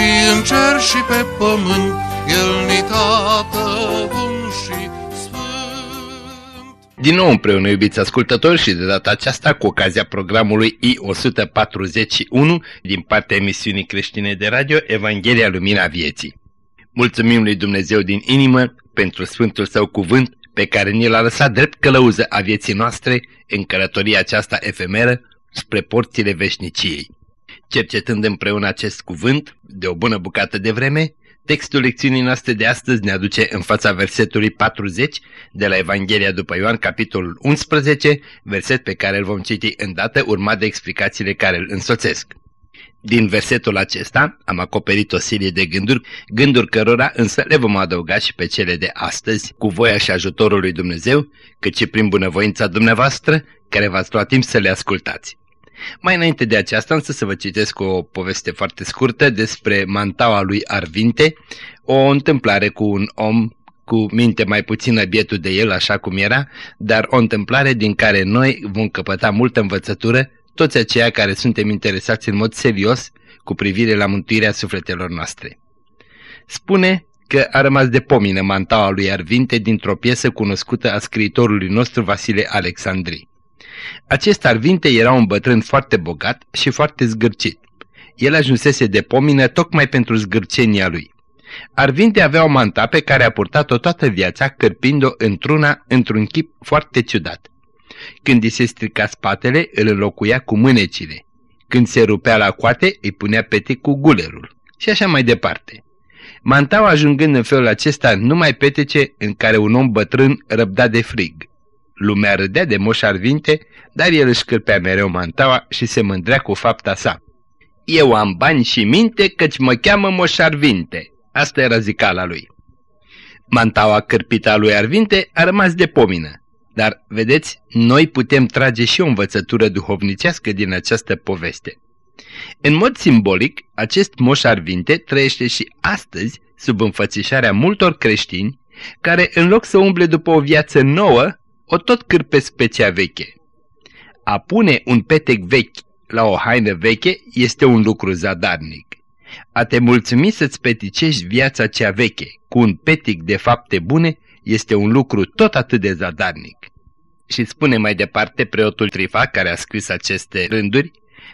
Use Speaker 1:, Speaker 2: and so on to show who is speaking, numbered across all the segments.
Speaker 1: și în cer și pe pământ, El ni tată bun și sfânt.
Speaker 2: Din nou împreună, iubiți ascultători, și de data aceasta cu ocazia programului I-141 din partea emisiunii creștine de radio Evanghelia Lumina Vieții. Mulțumim lui Dumnezeu din inimă pentru Sfântul Său cuvânt pe care ni l-a lăsat drept călăuză a vieții noastre în călătoria aceasta efemeră spre porțile veșniciei. Cercetând împreună acest cuvânt, de o bună bucată de vreme, textul lecțiunii noastre de astăzi ne aduce în fața versetului 40 de la Evanghelia după Ioan, capitolul 11, verset pe care îl vom citi îndată, urmat de explicațiile care îl însoțesc. Din versetul acesta am acoperit o serie de gânduri, gânduri cărora însă le vom adăuga și pe cele de astăzi, cu voia și ajutorul lui Dumnezeu, cât și prin bunăvoința dumneavoastră, care v-ați luat timp să le ascultați. Mai înainte de aceasta însă să vă citesc o poveste foarte scurtă despre mantaua lui Arvinte, o întâmplare cu un om cu minte mai puțină bietul de el, așa cum era, dar o întâmplare din care noi vom căpăta multă învățătură toți aceia care suntem interesați în mod serios cu privire la mântuirea sufletelor noastre. Spune că a rămas de pomină mantaua lui Arvinte dintr-o piesă cunoscută a scriitorului nostru Vasile Alexandri. Acest Arvinte era un bătrân foarte bogat și foarte zgârcit. El ajunsese de pomină tocmai pentru zgârcenia lui. Arvinte avea o manta pe care a purtat-o toată viața, cărpind-o într-una într-un chip foarte ciudat. Când îi se strica spatele, îl înlocuia cu mânecile. Când se rupea la coate, îi punea pete cu gulerul. Și așa mai departe. Mantau ajungând în felul acesta numai petece în care un om bătrân răbda de frig. Lumea râdea de moș Arvinte, dar el își cârpea mereu mantaua și se mândrea cu fapta sa. Eu am bani și minte căci mă cheamă moș Arvinte. Asta era zicala lui. Mantaua cârpită a lui Arvinte a rămas de pomină. Dar, vedeți, noi putem trage și o învățătură duhovnicească din această poveste. În mod simbolic, acest moș Arvinte trăiește și astăzi sub înfățișarea multor creștini care, în loc să umble după o viață nouă, o tot cârpesc pe cea veche. A pune un petec vechi la o haină veche este un lucru zadarnic. A te mulțumi să-ți peticești viața cea veche cu un petic de fapte bune este un lucru tot atât de zadarnic. Și spune mai departe preotul Trifa, care a scris aceste rânduri,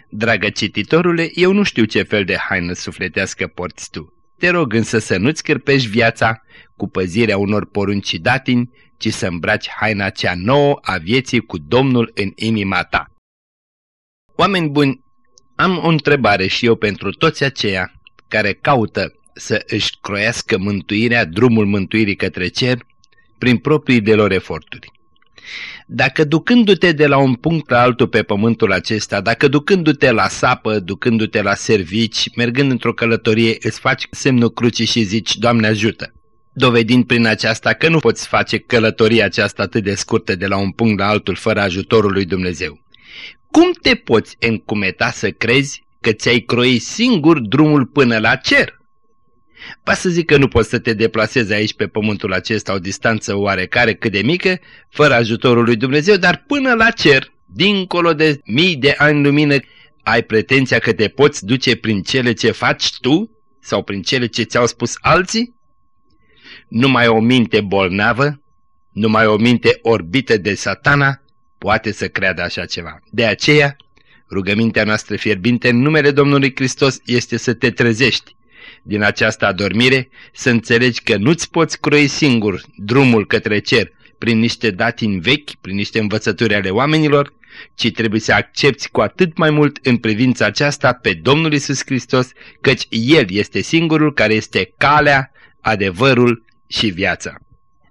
Speaker 2: Dragă cititorule, eu nu știu ce fel de haină sufletească porți tu. Te rog însă să nu-ți cârpești viața cu păzirea unor porunci datini, ci să îmbraci haina cea nouă a vieții cu Domnul în inima ta. Oameni buni, am o întrebare și eu pentru toți aceia care caută să își croiască mântuirea, drumul mântuirii către cer, prin propriile lor eforturi. Dacă ducându-te de la un punct la altul pe pământul acesta, dacă ducându-te la sapă, ducându-te la servici, mergând într-o călătorie, îți faci semnul crucii și zici, Doamne ajută, dovedind prin aceasta că nu poți face călătoria aceasta atât de scurtă de la un punct la altul fără ajutorul lui Dumnezeu. Cum te poți încumeta să crezi că ți-ai croi singur drumul până la cer? Va să zic că nu poți să te deplasezi aici pe pământul acesta o distanță oarecare cât de mică, fără ajutorul lui Dumnezeu, dar până la cer, dincolo de mii de ani lumină, ai pretenția că te poți duce prin cele ce faci tu sau prin cele ce ți-au spus alții? Numai o minte bolnavă, numai o minte orbită de satana poate să creadă așa ceva. De aceea, rugămintea noastră fierbinte în numele Domnului Hristos este să te trezești, din această adormire, să înțelegi că nu-ți poți croi singur drumul către cer prin niște datini vechi, prin niște învățături ale oamenilor, ci trebuie să accepti cu atât mai mult în privința aceasta pe Domnul Isus Hristos, căci El este singurul care este calea, adevărul și viața.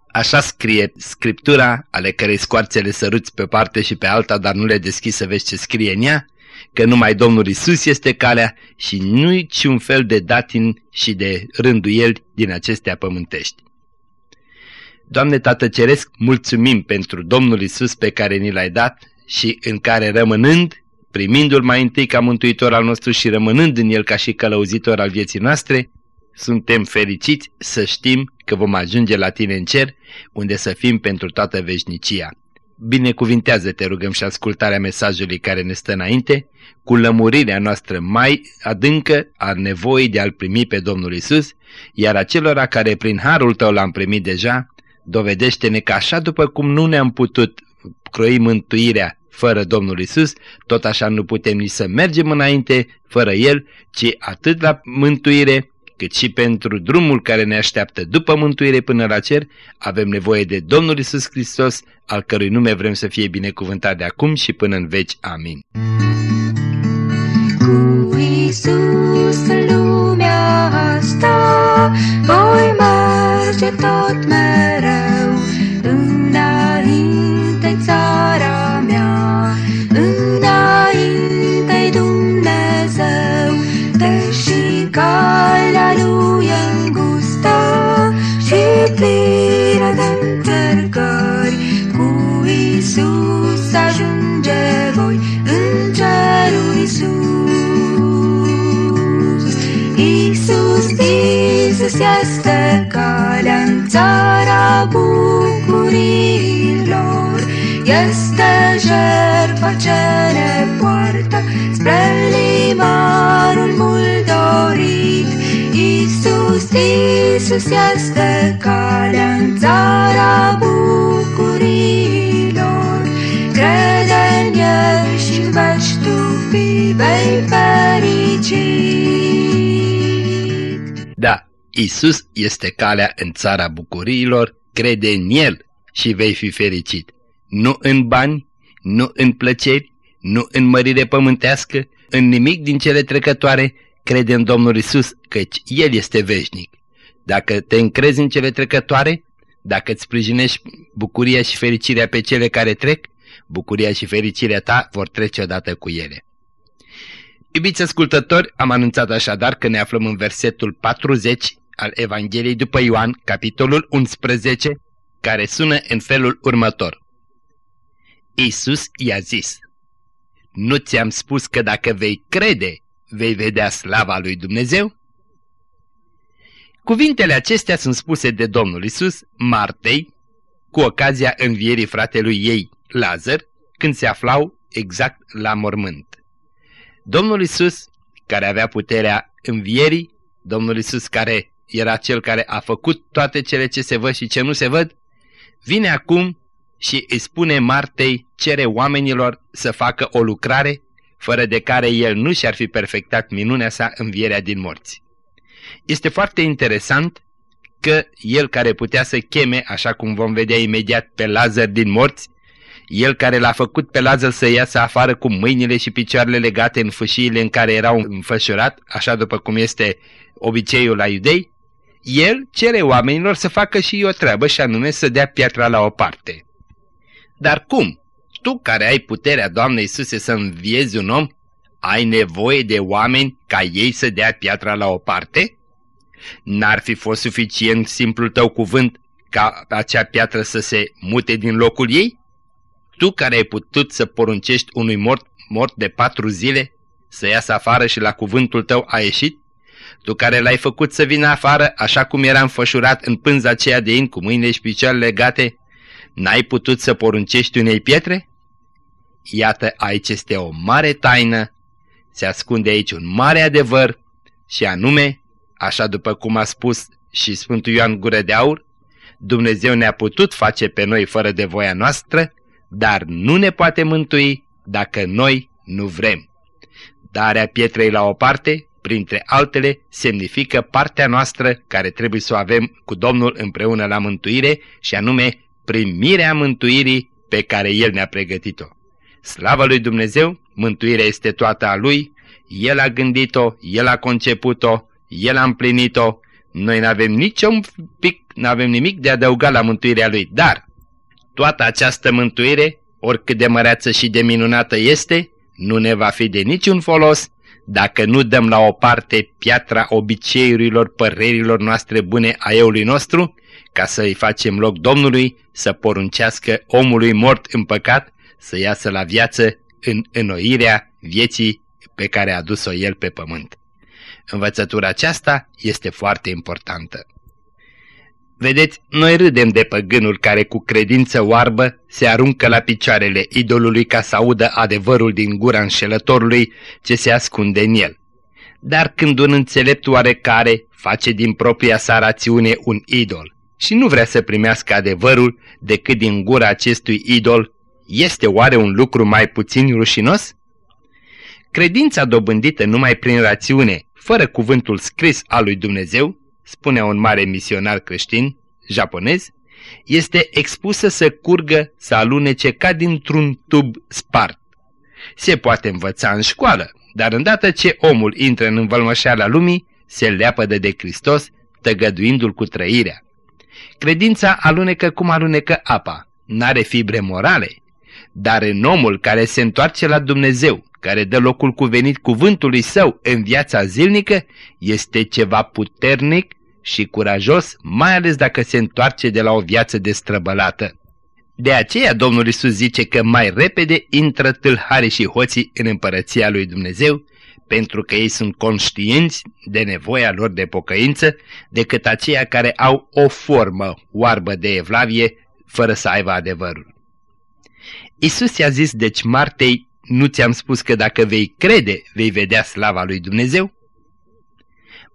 Speaker 2: Așa scrie Scriptura, ale cărei scoarțele săruți pe parte și pe alta, dar nu le deschizi să vezi ce scrie în ea, că numai Domnul Isus este calea și nu niciun fel de datin și de rânduieli din acestea pământești. Doamne Tată Ceresc, mulțumim pentru Domnul Isus pe care ni l-ai dat și în care rămânând, primindu-L mai întâi ca mântuitor al nostru și rămânând în El ca și călăuzitor al vieții noastre, suntem fericiți să știm că vom ajunge la Tine în cer, unde să fim pentru toată veșnicia. Binecuvintează, te rugăm, și ascultarea mesajului care ne stă înainte, cu lămurirea noastră mai adâncă a nevoii de a-L primi pe Domnul Isus, iar acelora care prin harul Tău l-am primit deja, dovedește-ne că așa după cum nu ne-am putut croi mântuirea fără Domnul Isus, tot așa nu putem nici să mergem înainte fără El, ci atât la mântuire cât și pentru drumul care ne așteaptă după mântuire până la cer, avem nevoie de Domnul Isus Hristos, al cărui nume vrem să fie binecuvântat de acum și până în veci. Amin.
Speaker 3: Cu Isus lumea asta voi merge tot mereu plină de încercări, cu Isus ajunge voi în cerul Isus. Isus, Isus este calea în țara bucurilor, este jertfa ce ne poartă spre limanul Isus, Isus este calea în țara bucurilor, crede în El și în veci tu fii vei fericit.
Speaker 2: Da, Isus este calea în țara bucuriilor, crede în El și vei fi fericit. Nu în bani, nu în plăceri, nu în mărire pământească, în nimic din cele trecătoare, crede în Domnul Isus, căci El este veșnic. Dacă te încrezi în cele trecătoare, dacă îți sprijinești bucuria și fericirea pe cele care trec, bucuria și fericirea ta vor trece odată cu ele. Iubiți ascultători, am anunțat așadar că ne aflăm în versetul 40 al Evangheliei după Ioan, capitolul 11, care sună în felul următor. Isus i-a zis, Nu ți-am spus că dacă vei crede, vei vedea slava lui Dumnezeu? Cuvintele acestea sunt spuse de Domnul Isus Martei, cu ocazia învierii fratelui ei, Lazar, când se aflau exact la mormânt. Domnul Isus, care avea puterea învierii, Domnul Isus care era cel care a făcut toate cele ce se văd și ce nu se văd, vine acum și îi spune Martei, cere oamenilor să facă o lucrare, fără de care el nu și-ar fi perfectat minunea sa învierea din morți. Este foarte interesant că el care putea să cheme, așa cum vom vedea imediat, pe Lazar din morți, el care l-a făcut pe Lazar să iasă afară cu mâinile și picioarele legate în fâșiile în care erau înfășurat, așa după cum este obiceiul la iudei, el cere oamenilor să facă și o treabă și anume să dea piatra la o parte. Dar cum? Tu care ai puterea Doamnei Iisuse să înviezi un om, ai nevoie de oameni ca ei să dea piatra la o parte? N-ar fi fost suficient simplul tău cuvânt ca acea piatră să se mute din locul ei? Tu care ai putut să poruncești unui mort, mort de patru zile să iasă afară și la cuvântul tău a ieșit? Tu care l-ai făcut să vină afară așa cum era înfășurat în pânza aceea de in cu mâinile și picioarele legate, n-ai putut să poruncești unei pietre? Iată, aici este o mare taină, se ascunde aici un mare adevăr și anume, așa după cum a spus și Sfântul Ioan Gură de Aur, Dumnezeu ne-a putut face pe noi fără de voia noastră, dar nu ne poate mântui dacă noi nu vrem. Darea pietrei la o parte, printre altele, semnifică partea noastră care trebuie să o avem cu Domnul împreună la mântuire și anume primirea mântuirii pe care El ne-a pregătit-o. Slavă lui Dumnezeu, mântuirea este toată a Lui, El a gândit-o, El a conceput-o, El a împlinit-o, noi nu avem niciun pic, nu avem nimic de adăugat la mântuirea Lui, dar toată această mântuire, oricât de măreață și de minunată este, nu ne va fi de niciun folos dacă nu dăm la o parte piatra obiceiurilor, părerilor noastre bune a eului nostru, ca să îi facem loc Domnului să poruncească omului mort în păcat să iasă la viață în înnoirea vieții pe care a dus-o el pe pământ. Învățătura aceasta este foarte importantă. Vedeți, noi râdem de păgânul care cu credință oarbă se aruncă la picioarele idolului ca să audă adevărul din gura înșelătorului ce se ascunde în el. Dar când un înțelept oarecare face din propria sa rațiune un idol și nu vrea să primească adevărul decât din gura acestui idol, este oare un lucru mai puțin rușinos? Credința dobândită numai prin rațiune, fără cuvântul scris al lui Dumnezeu, spunea un mare misionar creștin, japonez, este expusă să curgă, să alunece ca dintr-un tub spart. Se poate învăța în școală, dar îndată ce omul intră în învălmășeala lumii, se leapădă de Hristos, tăgăduindu-l cu trăirea. Credința alunecă cum alunecă apa, n-are fibre morale, dar în omul care se întoarce la Dumnezeu, care dă locul cuvenit cuvântului său în viața zilnică, este ceva puternic și curajos, mai ales dacă se întoarce de la o viață destrăbălată. De aceea Domnul Isus zice că mai repede intră tâlharii și hoții în împărăția lui Dumnezeu, pentru că ei sunt conștienți de nevoia lor de pocăință, decât aceia care au o formă oarbă de evlavie, fără să aibă adevărul. Isus i-a zis deci Martei, nu ți-am spus că dacă vei crede, vei vedea slava lui Dumnezeu?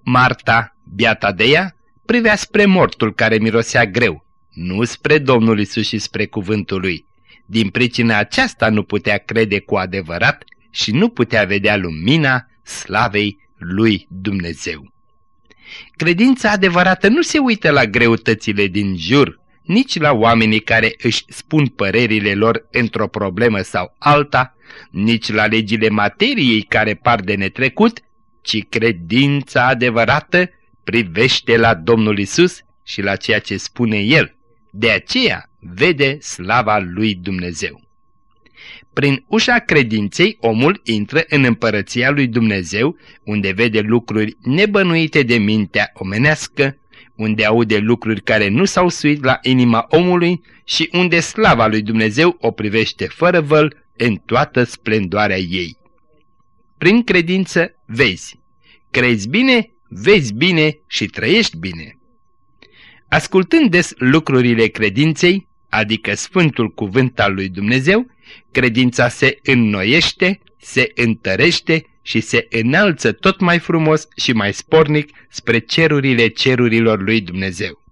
Speaker 2: Marta, biata de ea, privea spre mortul care mirosea greu, nu spre Domnul Isus și spre cuvântul lui. Din pricina aceasta nu putea crede cu adevărat și nu putea vedea lumina slavei lui Dumnezeu. Credința adevărată nu se uită la greutățile din jur, nici la oamenii care își spun părerile lor într-o problemă sau alta, nici la legile materiei care par de netrecut, ci credința adevărată privește la Domnul Isus și la ceea ce spune El. De aceea vede slava lui Dumnezeu. Prin ușa credinței, omul intră în împărăția lui Dumnezeu, unde vede lucruri nebănuite de mintea omenească, unde aude lucruri care nu s-au suit la inima omului și unde slava lui Dumnezeu o privește fără văl în toată splendoarea ei. Prin credință vezi. Crezi bine, vezi bine și trăiești bine. Ascultând des lucrurile credinței, adică Sfântul Cuvânt al lui Dumnezeu, credința se înnoiește, se întărește și se înalță tot mai frumos și mai spornic spre cerurile cerurilor lui Dumnezeu.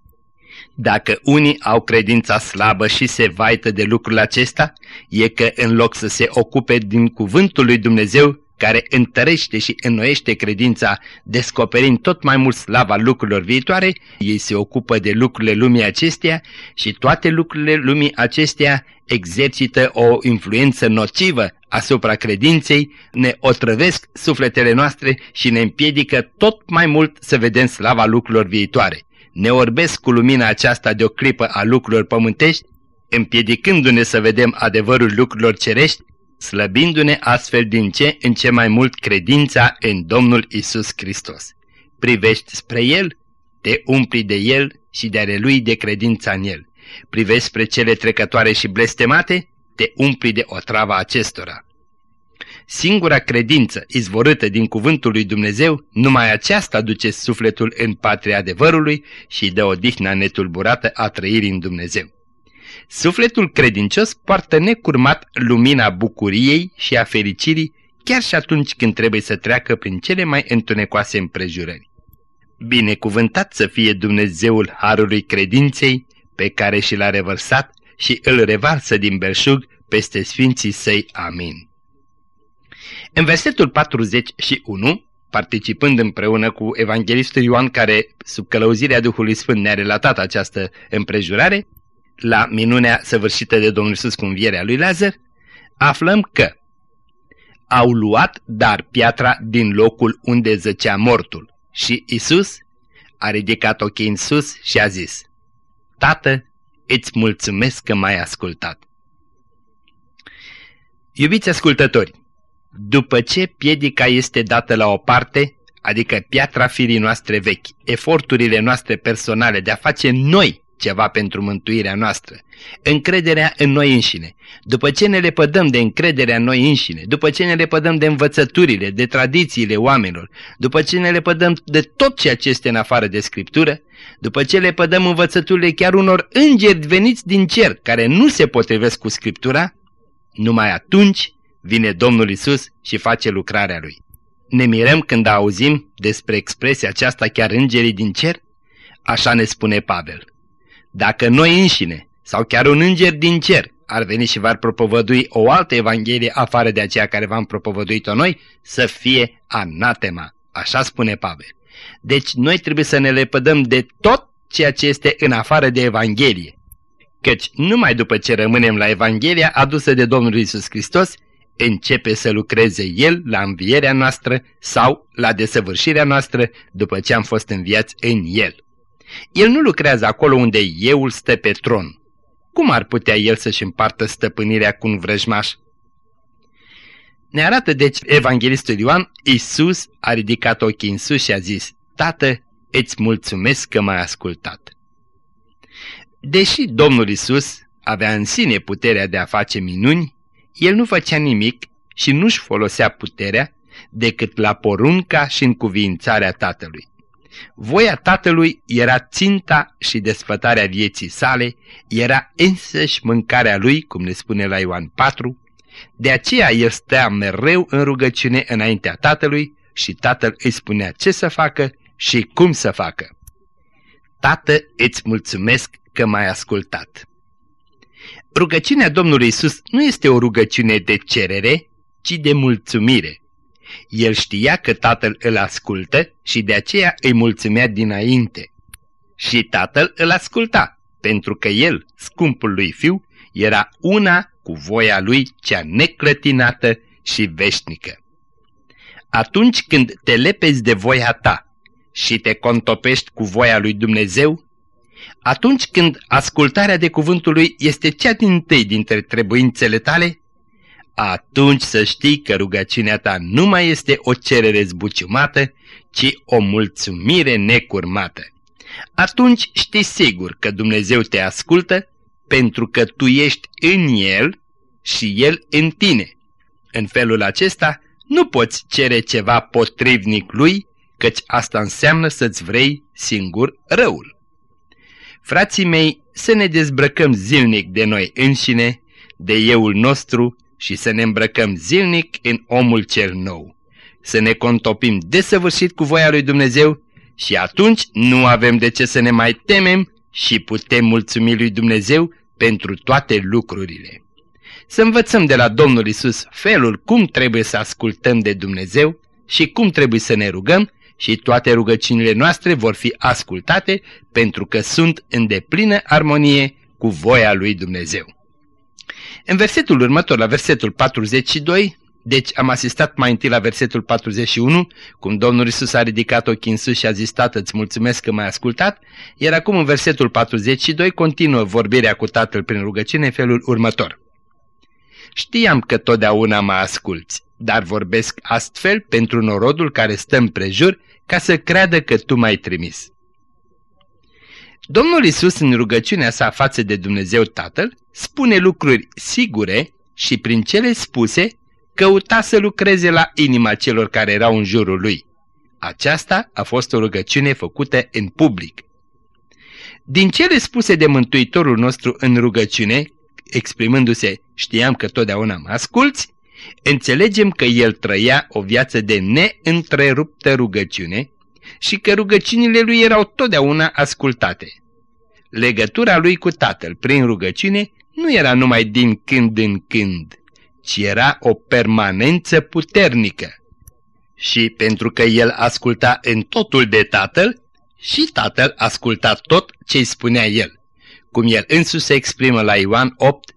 Speaker 2: Dacă unii au credința slabă și se vaită de lucrul acesta, e că în loc să se ocupe din cuvântul lui Dumnezeu, care întărește și înnoiește credința, descoperind tot mai mult slava lucrurilor viitoare, ei se ocupă de lucrurile lumii acesteia și toate lucrurile lumii acesteia exercită o influență nocivă asupra credinței, ne otrăvesc sufletele noastre și ne împiedică tot mai mult să vedem slava lucrurilor viitoare. Ne orbesc cu lumina aceasta de o clipă a lucrurilor pământești, împiedicându-ne să vedem adevărul lucrurilor cerești slăbindu-ne astfel din ce în ce mai mult credința în Domnul Isus Hristos. Privești spre El, te umpli de El și de ale Lui de credința în El. Privești spre cele trecătoare și blestemate, te umpli de otrava acestora. Singura credință izvorâtă din cuvântul lui Dumnezeu, numai aceasta duce sufletul în patria adevărului și dă odihna netulburată a trăirii în Dumnezeu. Sufletul credincios poartă necurmat lumina bucuriei și a fericirii chiar și atunci când trebuie să treacă prin cele mai întunecoase împrejurări. Binecuvântat să fie Dumnezeul Harului Credinței pe care și l-a revărsat și îl revarsă din belșug peste sfinții săi. Amin. În versetul 41, participând împreună cu evanghelistul Ioan care, sub călăuzirea Duhului Sfânt, ne-a relatat această împrejurare, la minunea săvârșită de Domnul Iisus cu învierea lui Lazar, aflăm că au luat dar piatra din locul unde zăcea mortul și Isus a ridicat ochii în sus și a zis, Tată, îți mulțumesc că m-ai ascultat. Iubiți ascultători, După ce piedica este dată la o parte, adică piatra firii noastre vechi, eforturile noastre personale de a face noi ceva pentru mântuirea noastră, încrederea în noi înșine. După ce ne lepădăm de încrederea în noi înșine, după ce ne lepădăm de învățăturile, de tradițiile oamenilor, după ce ne lepădăm de tot ceea ce este în afară de Scriptură, după ce lepădăm învățăturile chiar unor îngeri veniți din cer care nu se potrivesc cu Scriptura, numai atunci vine Domnul Isus și face lucrarea Lui. Ne mirăm când auzim despre expresia aceasta chiar îngerii din cer? Așa ne spune Pavel. Dacă noi înșine, sau chiar un înger din cer, ar veni și v-ar propovădui o altă evanghelie afară de aceea care v-am propovăduit-o noi, să fie anatema. Așa spune Pavel. Deci noi trebuie să ne lepădăm de tot ceea ce este în afară de Evanghelie. Căci numai după ce rămânem la Evanghelia adusă de Domnul Isus Hristos, începe să lucreze El la învierea noastră sau la desăvârșirea noastră după ce am fost înviați în El. El nu lucrează acolo unde euul stă pe tron. Cum ar putea el să-și împartă stăpânirea cu un vrăjmaș? Ne arată deci evanghelistul Ioan, Iisus a ridicat ochii în sus și a zis, Tată, îți mulțumesc că m-ai ascultat. Deși Domnul Isus avea în sine puterea de a face minuni, el nu făcea nimic și nu-și folosea puterea decât la porunca și în cuvințarea Tatălui. Voia Tatălui era ținta și desfătarea vieții sale, era însăși mâncarea lui, cum ne spune la Ioan 4, de aceea el stea mereu în rugăciune înaintea Tatălui și Tatăl îi spunea ce să facă și cum să facă. Tată, îți mulțumesc că m-ai ascultat. Rugăciunea Domnului Isus nu este o rugăciune de cerere, ci de mulțumire. El știa că tatăl îl ascultă și de aceea îi mulțumea dinainte. Și tatăl îl asculta, pentru că el, scumpul lui fiu, era una cu voia lui cea neclătinată și veșnică. Atunci când te lepezi de voia ta și te contopești cu voia lui Dumnezeu, atunci când ascultarea de cuvântul lui este cea din tâi dintre trebuințele tale, atunci să știi că rugăciunea ta nu mai este o cerere zbuciumată, ci o mulțumire necurmată. Atunci știi sigur că Dumnezeu te ascultă pentru că tu ești în El și El în tine. În felul acesta nu poți cere ceva potrivnic Lui, căci asta înseamnă să-ți vrei singur răul. Frații mei, să ne dezbrăcăm zilnic de noi înșine, de euul nostru și să ne îmbrăcăm zilnic în omul cel nou. Să ne contopim desăvârșit cu voia lui Dumnezeu și atunci nu avem de ce să ne mai temem și putem mulțumi lui Dumnezeu pentru toate lucrurile. Să învățăm de la Domnul Isus felul cum trebuie să ascultăm de Dumnezeu și cum trebuie să ne rugăm și toate rugăciunile noastre vor fi ascultate pentru că sunt în deplină armonie cu voia lui Dumnezeu. În versetul următor, la versetul 42, deci am asistat mai întâi la versetul 41, cum Domnul Isus a ridicat ochii în sus și a zis, Tată, îți mulțumesc că m-ai ascultat, iar acum în versetul 42 continuă vorbirea cu Tatăl prin rugăciune în felul următor. Știam că totdeauna mă asculți, dar vorbesc astfel pentru norodul care stă în prejur ca să creadă că tu m-ai trimis. Domnul Isus în rugăciunea sa față de Dumnezeu Tatăl spune lucruri sigure și prin cele spuse căuta să lucreze la inima celor care erau în jurul lui. Aceasta a fost o rugăciune făcută în public. Din cele spuse de Mântuitorul nostru în rugăciune, exprimându-se, știam că totdeauna mă asculți, înțelegem că el trăia o viață de neîntreruptă rugăciune și că rugăciunile lui erau totdeauna ascultate. Legătura lui cu tatăl prin rugăciune nu era numai din când în când, ci era o permanență puternică. Și pentru că el asculta în totul de tatăl, și tatăl asculta tot ce îi spunea el. Cum el însuși se exprimă la Ioan 8,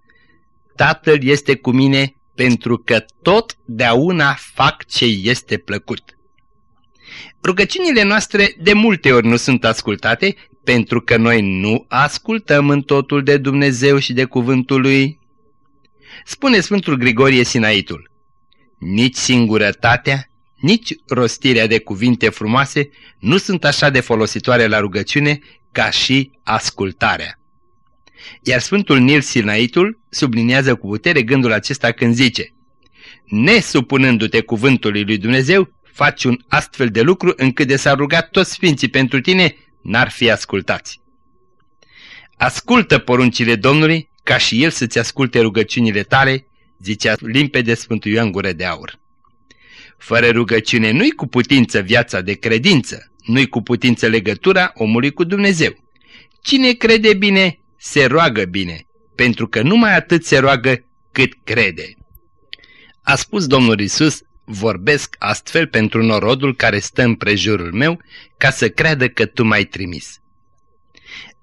Speaker 2: Tatăl este cu mine pentru că totdeauna fac ce este plăcut. Rugăciunile noastre de multe ori nu sunt ascultate pentru că noi nu ascultăm în totul de Dumnezeu și de cuvântul Lui. Spune Sfântul Grigorie Sinaitul, Nici singurătatea, nici rostirea de cuvinte frumoase nu sunt așa de folositoare la rugăciune ca și ascultarea. Iar Sfântul Nil Sinaitul subliniază cu putere gândul acesta când zice Nesupunându-te cuvântului lui Dumnezeu, faci un astfel de lucru încât de s-a rugat toți sfinții pentru tine, n-ar fi ascultați. Ascultă poruncile Domnului ca și El să-ți asculte rugăciunile tale, zicea limpede Sfântul Ioan Gură de Aur. Fără rugăciune nu-i cu putință viața de credință, nu-i cu putință legătura omului cu Dumnezeu. Cine crede bine, se roagă bine, pentru că numai atât se roagă cât crede. A spus Domnul Isus, vorbesc astfel pentru norodul care stă în prejurul meu, ca să creadă că tu m-ai trimis.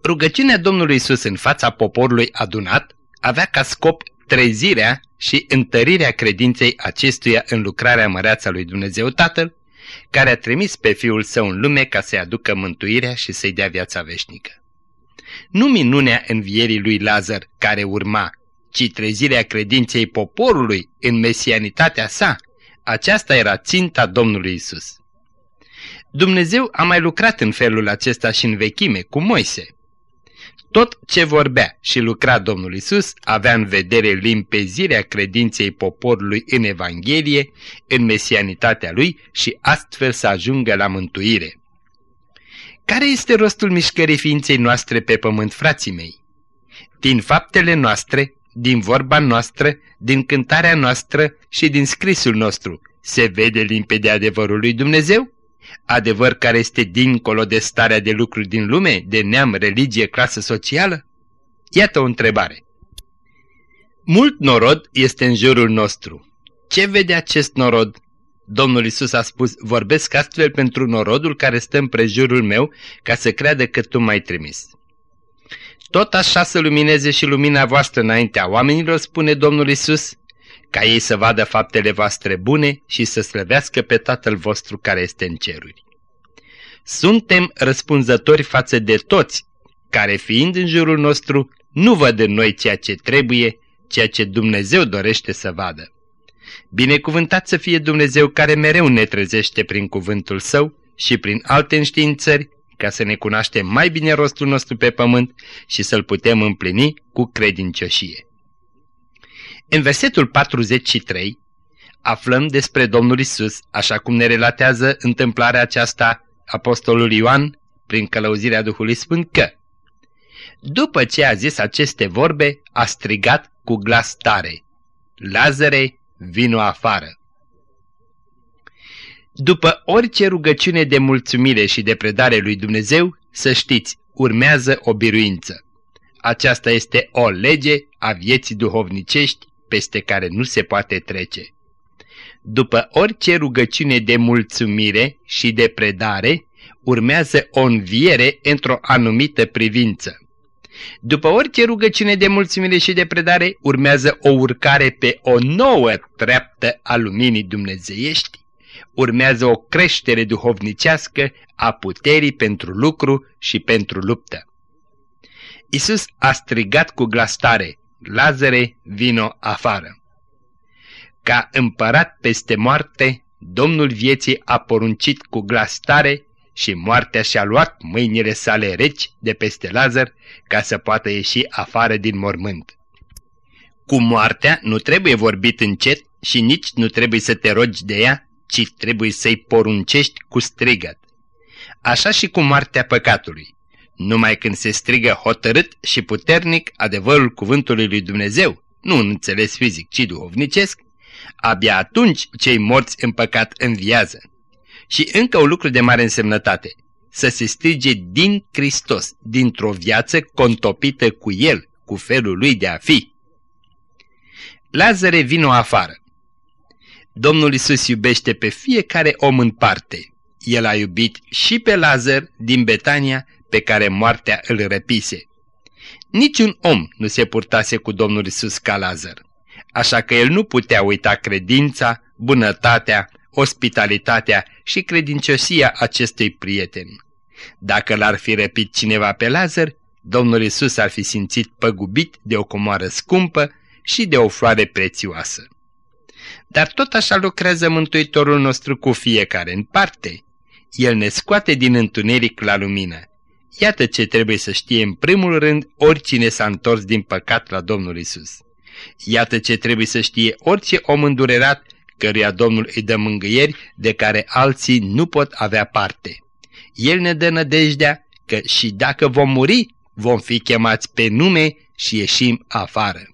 Speaker 2: Rugăciunea Domnului Isus în fața poporului adunat avea ca scop trezirea și întărirea credinței acestuia în lucrarea măreața lui Dumnezeu Tatăl, care a trimis pe Fiul Său în lume ca să-i aducă mântuirea și să-i dea viața veșnică. Nu minunea învierii lui Lazar care urma, ci trezirea credinței poporului în mesianitatea sa, aceasta era ținta Domnului Isus. Dumnezeu a mai lucrat în felul acesta și în vechime cu Moise. Tot ce vorbea și lucra Domnul Isus avea în vedere limpezirea credinței poporului în Evanghelie, în mesianitatea lui și astfel să ajungă la mântuire. Care este rostul mișcării ființei noastre pe pământ, frații mei? Din faptele noastre, din vorba noastră, din cântarea noastră și din scrisul nostru, se vede limpede adevărul lui Dumnezeu? Adevăr care este dincolo de starea de lucruri din lume, de neam, religie, clasă socială? Iată o întrebare. Mult norod este în jurul nostru. Ce vede acest norod? Domnul Isus a spus, vorbesc astfel pentru norodul care stă în prejurul meu, ca să creadă că tu m-ai trimis. Tot așa să lumineze și lumina voastră înaintea oamenilor, spune Domnul Isus, ca ei să vadă faptele voastre bune și să slăvească pe Tatăl vostru care este în ceruri. Suntem răspunzători față de toți, care fiind în jurul nostru, nu văd în noi ceea ce trebuie, ceea ce Dumnezeu dorește să vadă. Binecuvântat să fie Dumnezeu care mereu ne trezește prin cuvântul Său și prin alte înștiințări, ca să ne cunoaștem mai bine rostul nostru pe pământ și să-l putem împlini cu credincioșie. În versetul 43 aflăm despre Domnul Isus, așa cum ne relatează întâmplarea aceasta apostolul Ioan prin călăuzirea Duhului Sfânt că după ce a zis aceste vorbe, a strigat cu glas tare, Lazare, vino afară. După orice rugăciune de mulțumire și de predare lui Dumnezeu, să știți, urmează o biruință. Aceasta este o lege a vieții duhovnicești peste care nu se poate trece. După orice rugăciune de mulțumire și de predare, urmează o înviere într-o anumită privință. După orice rugăciune de mulțumire și de predare, urmează o urcare pe o nouă treaptă a luminii dumnezeiești, urmează o creștere duhovnicească a puterii pentru lucru și pentru luptă. Isus a strigat cu glas tare, Lazare, vino afară. Ca împărat peste moarte, Domnul vieții a poruncit cu glas tare și moartea și-a luat mâinile sale reci de peste Lazar ca să poată ieși afară din mormânt. Cu moartea nu trebuie vorbit încet și nici nu trebuie să te rogi de ea, ci trebuie să-i poruncești cu strigăt. Așa și cu moartea păcatului. Numai când se strigă hotărât și puternic adevărul cuvântului lui Dumnezeu, nu în înțeles fizic, ci duhovnicesc, abia atunci cei morți în păcat înviază. Și încă un lucru de mare însemnătate, să se strige din Hristos, dintr-o viață contopită cu El, cu felul lui de a fi. Lazare vino afară. Domnul Isus iubește pe fiecare om în parte. El a iubit și pe Lazar din Betania pe care moartea îl răpise. Niciun om nu se purtase cu Domnul Isus ca Lazar, așa că el nu putea uita credința, bunătatea, ospitalitatea și credinciosia acestui prieten. Dacă l-ar fi răpit cineva pe Lazar, Domnul Isus ar fi simțit păgubit de o comoară scumpă și de o floare prețioasă. Dar tot așa lucrează Mântuitorul nostru cu fiecare în parte. El ne scoate din întuneric la lumină. Iată ce trebuie să știe în primul rând oricine s-a întors din păcat la Domnul Isus. Iată ce trebuie să știe orice om îndurerat căruia Domnul îi dă mângâieri de care alții nu pot avea parte. El ne dă nădejdea că și dacă vom muri, vom fi chemați pe nume și ieșim afară.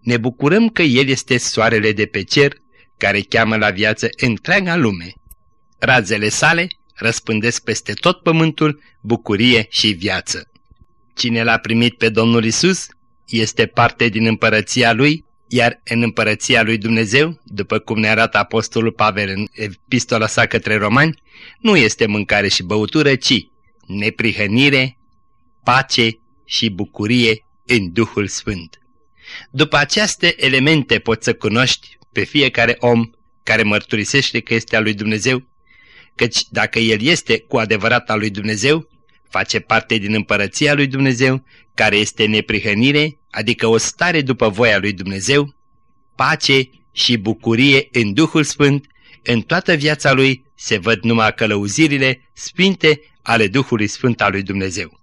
Speaker 2: Ne bucurăm că El este soarele de pe cer, care cheamă la viață întreaga lume. Razele sale răspândesc peste tot pământul bucurie și viață. Cine l-a primit pe Domnul Isus este parte din împărăția Lui, iar în împărăția Lui Dumnezeu, după cum ne arată Apostolul Pavel în epistola sa către romani, nu este mâncare și băutură, ci neprihănire, pace și bucurie în Duhul Sfânt. După aceste elemente poți să cunoști pe fiecare om care mărturisește că este al lui Dumnezeu, căci dacă el este cu adevărat al lui Dumnezeu, face parte din împărăția lui Dumnezeu, care este neprihănire, adică o stare după voia lui Dumnezeu, pace și bucurie în Duhul Sfânt, în toată viața lui se văd numai călăuzirile sfinte ale Duhului Sfânt al lui Dumnezeu.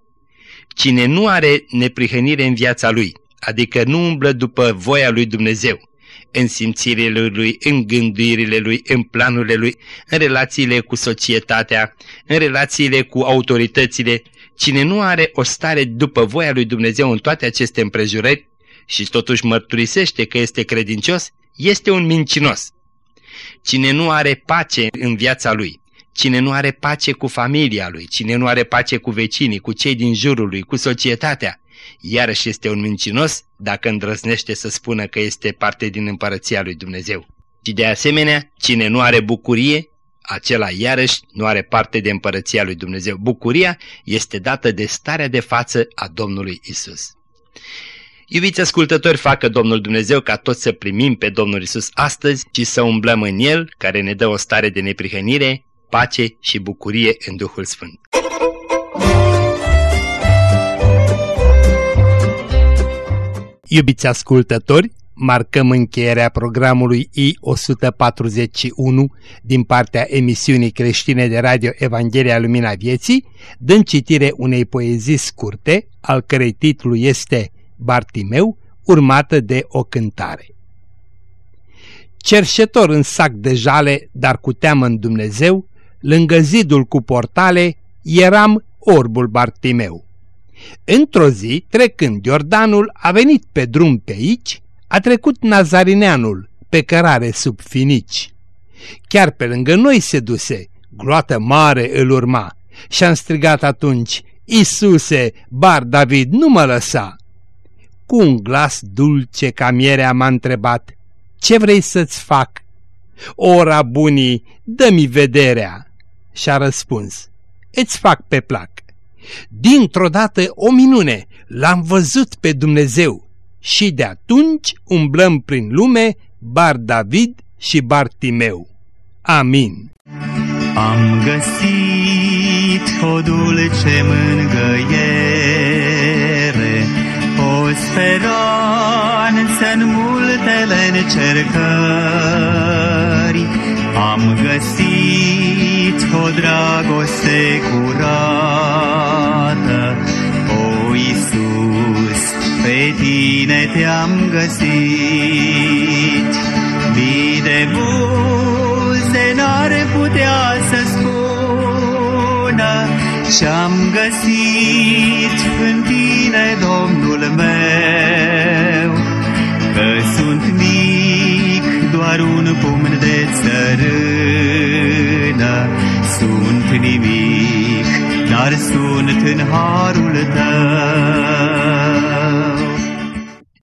Speaker 2: Cine nu are neprihănire în viața lui, adică nu umblă după voia lui Dumnezeu, în simțirile lui, în gânduirile lui, în planurile lui, în relațiile cu societatea, în relațiile cu autoritățile. Cine nu are o stare după voia lui Dumnezeu în toate aceste împrejurări și totuși mărturisește că este credincios, este un mincinos. Cine nu are pace în viața lui, cine nu are pace cu familia lui, cine nu are pace cu vecinii, cu cei din jurul lui, cu societatea, iarăși este un mincinos dacă îndrăznește să spună că este parte din împărăția lui Dumnezeu. Și de asemenea, cine nu are bucurie, acela iarăși nu are parte de împărăția lui Dumnezeu. Bucuria este dată de starea de față a Domnului Isus. Iubiți ascultători, facă Domnul Dumnezeu ca toți să primim pe Domnul Isus astăzi și să umblăm în El, care ne dă o stare de neprihănire, pace și bucurie în Duhul Sfânt. Iubiți ascultători, marcăm încheierea programului I-141 din partea emisiunii creștine de radio Evanghelia Lumina Vieții, dând citire unei poezii scurte, al cărei titlu este Bartimeu, urmată de o cântare. Cerșetor în sac de jale, dar cu teamă în Dumnezeu, lângă zidul cu portale, eram orbul Bartimeu Într-o zi, trecând Iordanul, a venit pe drum pe aici, a trecut Nazarineanul, pe cărare sub finici. Chiar pe lângă noi se duse, gloată mare îl urma, și-am strigat atunci, Isuse, bar David, nu mă lăsa! Cu un glas dulce ca mierea m-a întrebat, Ce vrei să-ți fac? Ora bunii, dă-mi vederea! Și-a răspuns, Îți fac pe plac. Dintr-o dată o minune, l-am văzut pe Dumnezeu și de atunci umblăm prin lume Bar David și Bartimeu. Amin.
Speaker 4: Am găsit o dulce mângăiere, o speranță în multele încercări. Am găsit o dragoste curată, o Iisus, pe tine te-am găsit. Mii de buze n-ar putea să spună ce-am găsit în tine, Domnul meu, că sunt mic, doar un pumn de țărână, sunt nimic, dar sunt în harul tău.